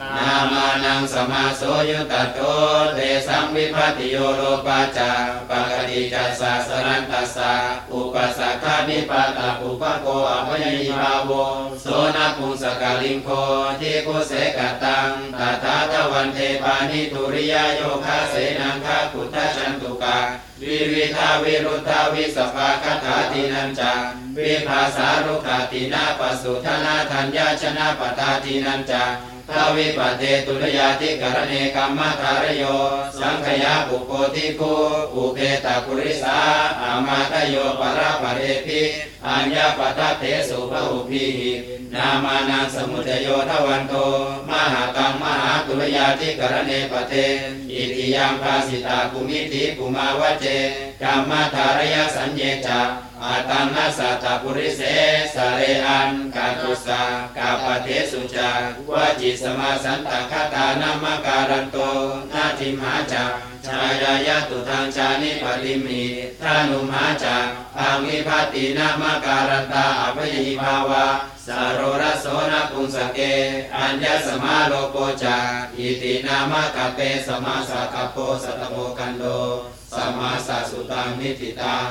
นามานังสมาโสยุตโตเตสัมวิพัติโยโลปัจาปกติจัสสะสรันตัสสะอุปสัคขานิปาตาอุปโกอภยยิภาโวโสนปุงสกาลิงโคทิคุเสกตังตถาตวันเทปานิทุริยโยคาเสนังคาพุทธชันตุกาวิวิทาวิรุทธาวิสภาคถาตินันจาวิภาสารุขตินาปสุทนาธัญญาชนะปทาตินันจา ทาวิปเตตุลยาติกรเนกัมมาคารโย สังขยาปุโกติโกอุเพตปุริสาอามาตโยปราปะเรพิอัญญาปทะเทสุภอุพีนามานังสมุทโยทวันโต มหาตังมหาตุลยาติกรเนปเทอิติยังภาสิตากุมิติกุมาวเจกัมมธารยสัญเยจาอาตังนัสา ปุริเสสะเรอันกาตุสากาปเทสุจาวจิสมาสันตคาตานามการันโตนาทิมหาจาชายายาตุทางชานิปริมีทานุมหาจาพังวิภัตินามการันตาอภยิภาวาสารโรสโสนปุงสเก อัญญสมาโลโกจาอิตินามกเปสมาสักปโปสัตโปกันโดสมาสะสุตังนิติตัง